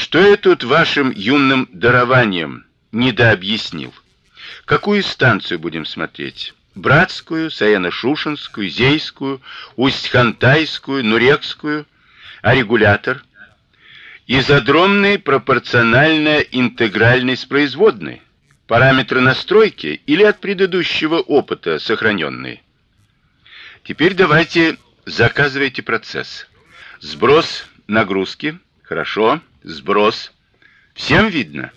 Что я тут вашим юным дарованием недообъяснил? Какую станцию будем смотреть? Братскую, Саяно-Шушенскую, Зейскую, Усть-Хантайскую, Нурекскую, а регулятор? Изодромный пропорционально-интегральный с производной. Параметры настройки или от предыдущего опыта сохраненные? Теперь давайте заказывайте процесс. Сброс нагрузки. Хорошо. Сброс. Всем видно?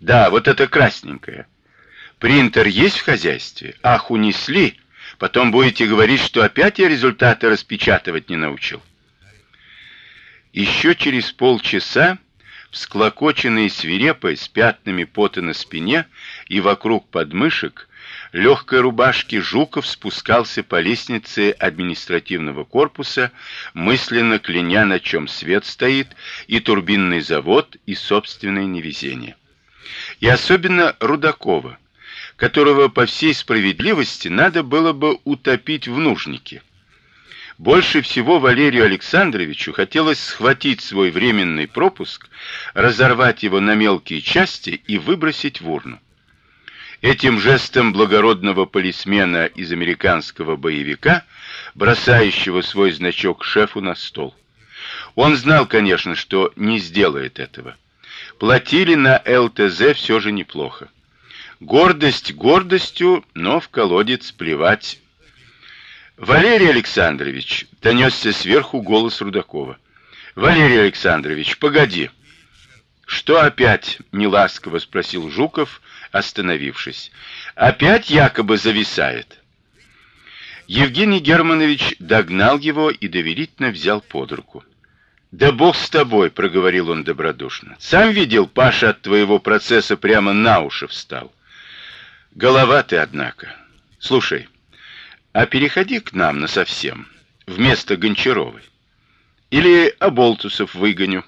Да, вот это красненькое. Принтер есть в хозяйстве? Ах, унесли. Потом будете говорить, что опять я результаты распечатывать не научил. Еще через полчаса, всклокоченный и свирепый, с пятнами пота на спине и вокруг подмышек, легкой рубашки Жуков спускался по лестнице административного корпуса, мысленно кляня, на чем свет стоит, и турбинный завод, и собственное невезение. И особенно Рудакова, которого по всей справедливости надо было бы утопить в нужнике. Больше всего Валерию Александровичу хотелось схватить свой временный пропуск, разорвать его на мелкие части и выбросить в урну. Этим жестом благородного полисмена из американского боевика, бросающего свой значок шефу на стол. Он знал, конечно, что не сделает этого. Платили на ЛТЗ все же неплохо. Гордость гордостью, но в колодец плевать. Валерий Александрович, донесся сверху голос Рудакова. Валерий Александрович, погоди. Что опять? неласково спросил Жуков остановившись. Опять якобы зависает. Евгений Германович догнал его и доверительно взял под руку. Да бог с тобой, проговорил он добродушно. Сам видел, Паша от твоего процесса прямо на уши встал. Голова ты, однако. Слушай, а переходи к нам на совсем вместо Гончаровой. Или Аболтусов выгоню.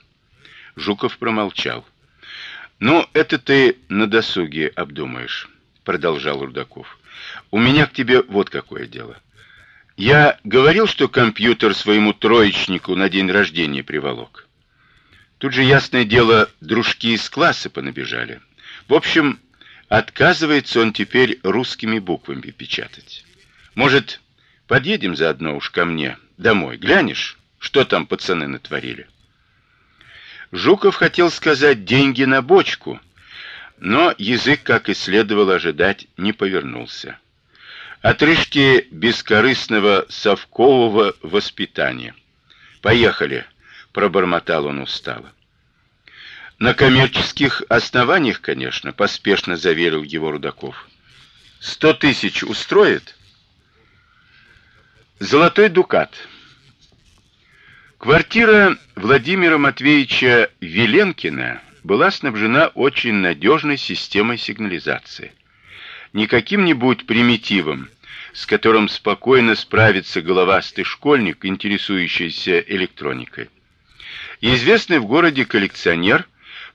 Жуков промолчал. Ну, это ты на досуге обдумаешь, продолжал Рудаков. У меня к тебе вот какое дело. Я говорил, что компьютер своему троечнику на день рождения приволок. Тут же ясное дело, дружки из класса понабежали. В общем, отказывается он теперь русскими буквами печатать. Может, подъедем заодно уж ко мне домой, глянешь, что там пацаны натворили? Жуков хотел сказать деньги на бочку, но язык, как и следовало ожидать, не повернулся. Отрыжки бескорыстного совкового воспитания. Поехали, пробормотал он устало. На коммерческих основаниях, конечно, поспешно заверил его Рудаков. Сто тысяч устроит? Золотой дукат. Квартира Владимира Матвеевича Веленкина была снабжена очень надежной системой сигнализации. Не каким-нибудь примитивом, с которым спокойно справится головастый школьник, интересующийся электроникой. Известный в городе коллекционер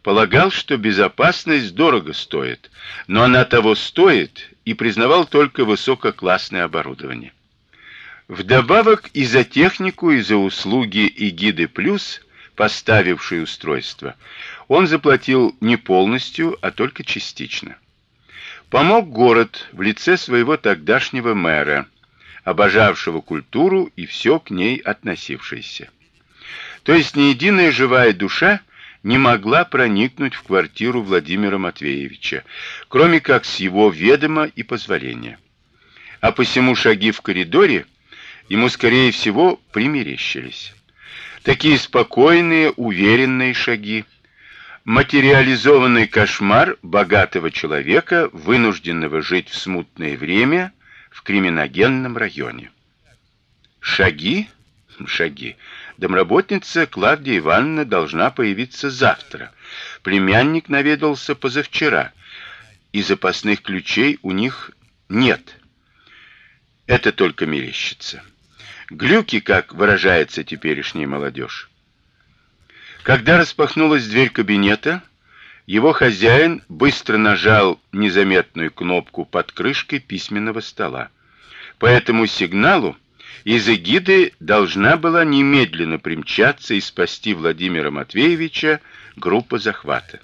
полагал, что безопасность дорого стоит, но она того стоит и признавал только высококлассное оборудование. Вдобавок и за технику, и за услуги и гиды плюс, поставившие устройство, он заплатил не полностью, а только частично. Помог город в лице своего тогдашнего мэра, обожавшего культуру и все к ней относившееся. То есть ни единая живая душа не могла проникнуть в квартиру Владимира Матвеевича, кроме как с его ведома и позволения. А посему шаги в коридоре ему скорее всего примерещились. Такие спокойные, уверенные шаги, материализованный кошмар богатого человека, вынужденного жить в смутное время в криминогенном районе. Шаги, шаги. Домработница Клавдия Ивановна должна появиться завтра. Племянник наведался позавчера, и запасных ключей у них нет. Это только мерещится. Глюки, как выражается теперешняя молодежь. Когда распахнулась дверь кабинета, его хозяин быстро нажал незаметную кнопку под крышкой письменного стола. По этому сигналу Из эгиды должна была немедленно примчаться и спасти Владимира Матвеевича группа захвата.